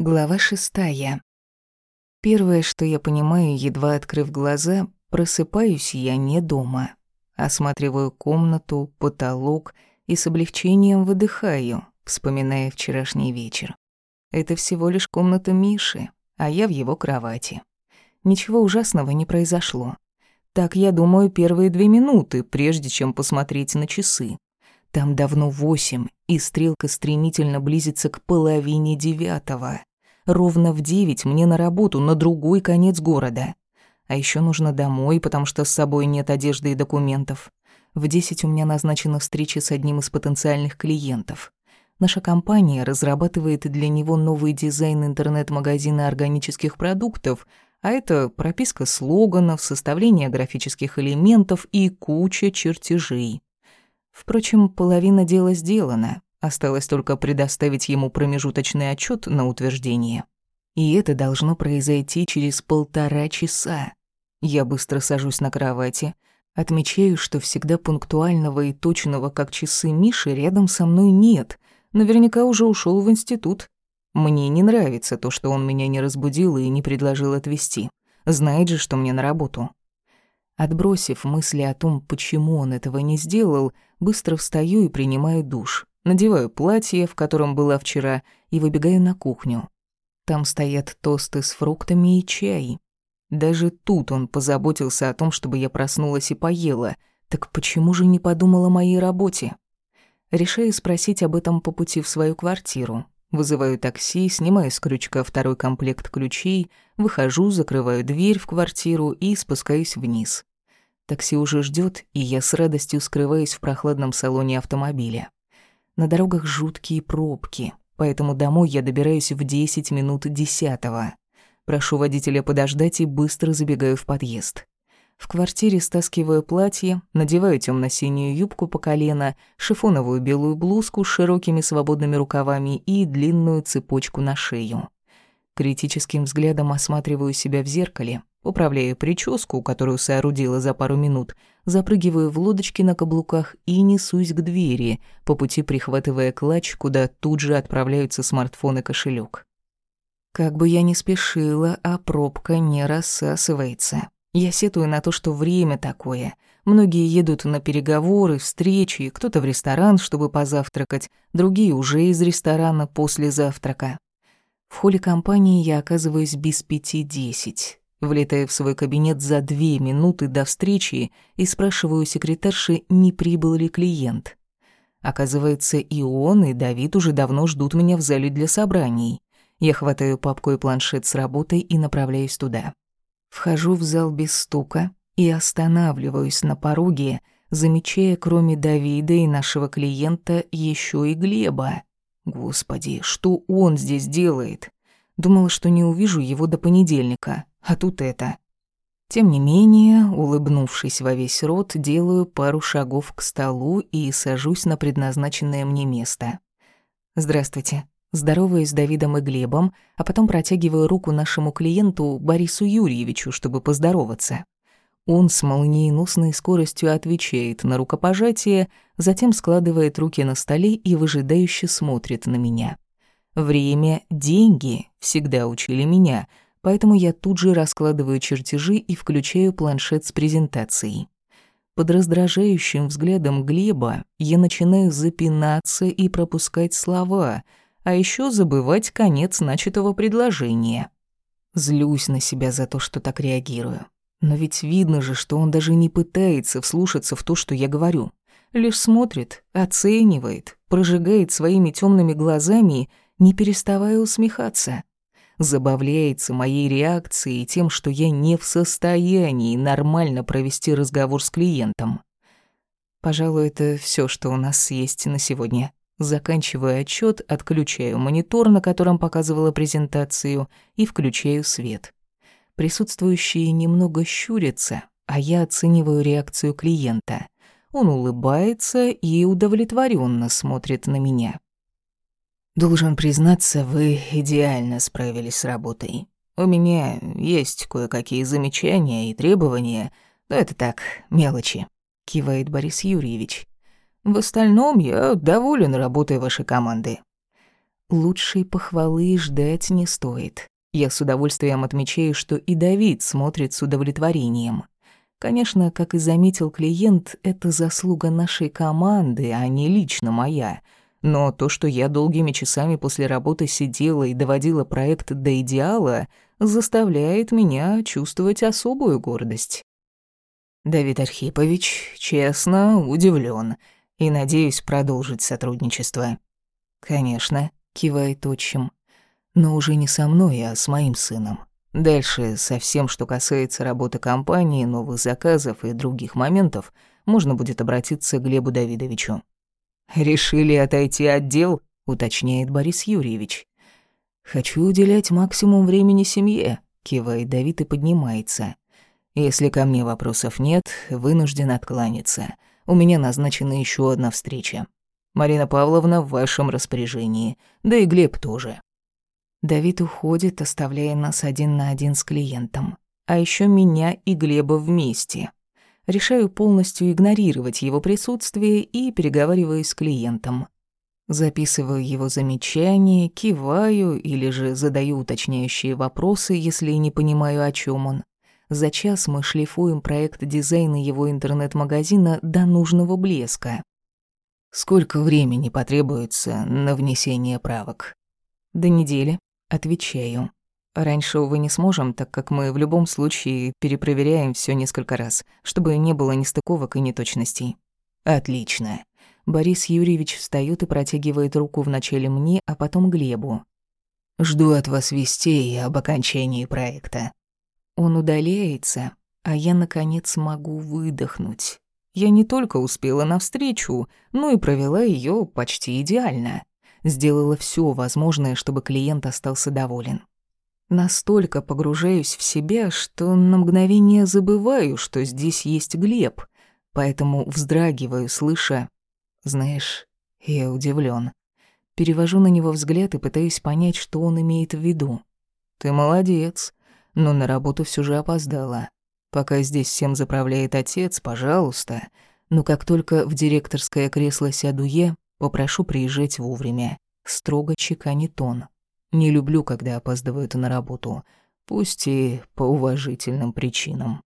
Глава шестая. Первое, что я понимаю, едва открыв глаза, просыпаюсь я не дома. Осматриваю комнату, потолок и с облегчением выдыхаю, вспоминая вчерашний вечер. Это всего лишь комната Миши, а я в его кровати. Ничего ужасного не произошло. Так я думаю первые две минуты, прежде чем посмотреть на часы. Там давно восемь, и стрелка стремительно близится к половине девятого. Ровно в девять мне на работу, на другой конец города. А еще нужно домой, потому что с собой нет одежды и документов. В десять у меня назначена встреча с одним из потенциальных клиентов. Наша компания разрабатывает для него новый дизайн интернет-магазина органических продуктов, а это прописка слоганов, составление графических элементов и куча чертежей. Впрочем, половина дела сделана. Осталось только предоставить ему промежуточный отчет на утверждение. И это должно произойти через полтора часа. Я быстро сажусь на кровати, отмечаю, что всегда пунктуального и точного, как часы Миши, рядом со мной нет. Наверняка уже ушел в институт. Мне не нравится то, что он меня не разбудил и не предложил отвезти. Знает же, что мне на работу. Отбросив мысли о том, почему он этого не сделал, быстро встаю и принимаю душ. Надеваю платье, в котором была вчера, и выбегаю на кухню. Там стоят тосты с фруктами и чай. Даже тут он позаботился о том, чтобы я проснулась и поела. Так почему же не подумал о моей работе? Решаю спросить об этом по пути в свою квартиру. Вызываю такси, снимаю с крючка второй комплект ключей, выхожу, закрываю дверь в квартиру и спускаюсь вниз. Такси уже ждет, и я с радостью скрываюсь в прохладном салоне автомобиля. На дорогах жуткие пробки, поэтому домой я добираюсь в 10 минут десятого. Прошу водителя подождать и быстро забегаю в подъезд. В квартире стаскиваю платье, надеваю темно-синюю юбку по колено, шифоновую белую блузку с широкими свободными рукавами и длинную цепочку на шею. Критическим взглядом осматриваю себя в зеркале, управляю прическу, которую соорудила за пару минут, запрыгиваю в лодочки на каблуках и несусь к двери, по пути прихватывая клатч, куда тут же отправляются смартфон и кошелек. Как бы я ни спешила, а пробка не рассасывается. Я сетую на то, что время такое. Многие едут на переговоры, встречи, кто-то в ресторан, чтобы позавтракать, другие уже из ресторана после завтрака. В холле компании я оказываюсь без пяти десять. Влетаю в свой кабинет за две минуты до встречи и спрашиваю секретарши, не прибыл ли клиент. Оказывается, и он, и Давид уже давно ждут меня в зале для собраний. Я хватаю папку и планшет с работой и направляюсь туда. Вхожу в зал без стука и останавливаюсь на пороге, замечая кроме Давида и нашего клиента еще и Глеба. Господи, что он здесь делает? Думала, что не увижу его до понедельника, а тут это. Тем не менее, улыбнувшись во весь рот, делаю пару шагов к столу и сажусь на предназначенное мне место. «Здравствуйте». Здороваюсь с Давидом и Глебом, а потом протягиваю руку нашему клиенту Борису Юрьевичу, чтобы поздороваться. Он с молниеносной скоростью отвечает на рукопожатие, затем складывает руки на столе и выжидающе смотрит на меня. Время — деньги, всегда учили меня — поэтому я тут же раскладываю чертежи и включаю планшет с презентацией. Под раздражающим взглядом Глеба я начинаю запинаться и пропускать слова, а еще забывать конец начатого предложения. Злюсь на себя за то, что так реагирую. Но ведь видно же, что он даже не пытается вслушаться в то, что я говорю. Лишь смотрит, оценивает, прожигает своими темными глазами, не переставая усмехаться забавляется моей реакцией и тем, что я не в состоянии нормально провести разговор с клиентом. Пожалуй, это все, что у нас есть на сегодня. Заканчиваю отчет, отключаю монитор, на котором показывала презентацию, и включаю свет. Присутствующие немного щурятся, а я оцениваю реакцию клиента. Он улыбается и удовлетворенно смотрит на меня. Должен признаться, вы идеально справились с работой. У меня есть кое-какие замечания и требования, но это так, мелочи», — кивает Борис Юрьевич. «В остальном я доволен работой вашей команды». Лучшей похвалы ждать не стоит. Я с удовольствием отмечаю, что и Давид смотрит с удовлетворением. Конечно, как и заметил клиент, это заслуга нашей команды, а не лично моя. Но то, что я долгими часами после работы сидела и доводила проект до идеала, заставляет меня чувствовать особую гордость. Давид Архипович, честно, удивлен и надеюсь продолжить сотрудничество. Конечно, кивает отчим, но уже не со мной, а с моим сыном. Дальше со всем, что касается работы компании, новых заказов и других моментов, можно будет обратиться к Глебу Давидовичу. «Решили отойти от дел?» — уточняет Борис Юрьевич. «Хочу уделять максимум времени семье», — кивает Давид и поднимается. «Если ко мне вопросов нет, вынужден откланяться. У меня назначена еще одна встреча. Марина Павловна в вашем распоряжении, да и Глеб тоже». Давид уходит, оставляя нас один на один с клиентом. А еще меня и Глеба вместе. Решаю полностью игнорировать его присутствие и переговариваюсь с клиентом. Записываю его замечания, киваю или же задаю уточняющие вопросы, если не понимаю, о чем он. За час мы шлифуем проект дизайна его интернет-магазина до нужного блеска. Сколько времени потребуется на внесение правок? До недели, отвечаю. Раньше, увы, не сможем, так как мы в любом случае перепроверяем все несколько раз, чтобы не было нестыковок и неточностей. Отлично. Борис Юрьевич встаёт и протягивает руку вначале мне, а потом Глебу. «Жду от вас вестей об окончании проекта». Он удаляется, а я, наконец, могу выдохнуть. Я не только успела навстречу, но и провела её почти идеально. Сделала всё возможное, чтобы клиент остался доволен. Настолько погружаюсь в себя, что на мгновение забываю, что здесь есть Глеб, поэтому вздрагиваю, слыша знаешь, я удивлен. Перевожу на него взгляд и пытаюсь понять, что он имеет в виду. Ты молодец, но на работу все же опоздала. Пока здесь всем заправляет отец, пожалуйста. Но как только в директорское кресло сяду я, попрошу приезжать вовремя. Строго чеканит он. Не люблю, когда опаздывают на работу. Пусть и по уважительным причинам.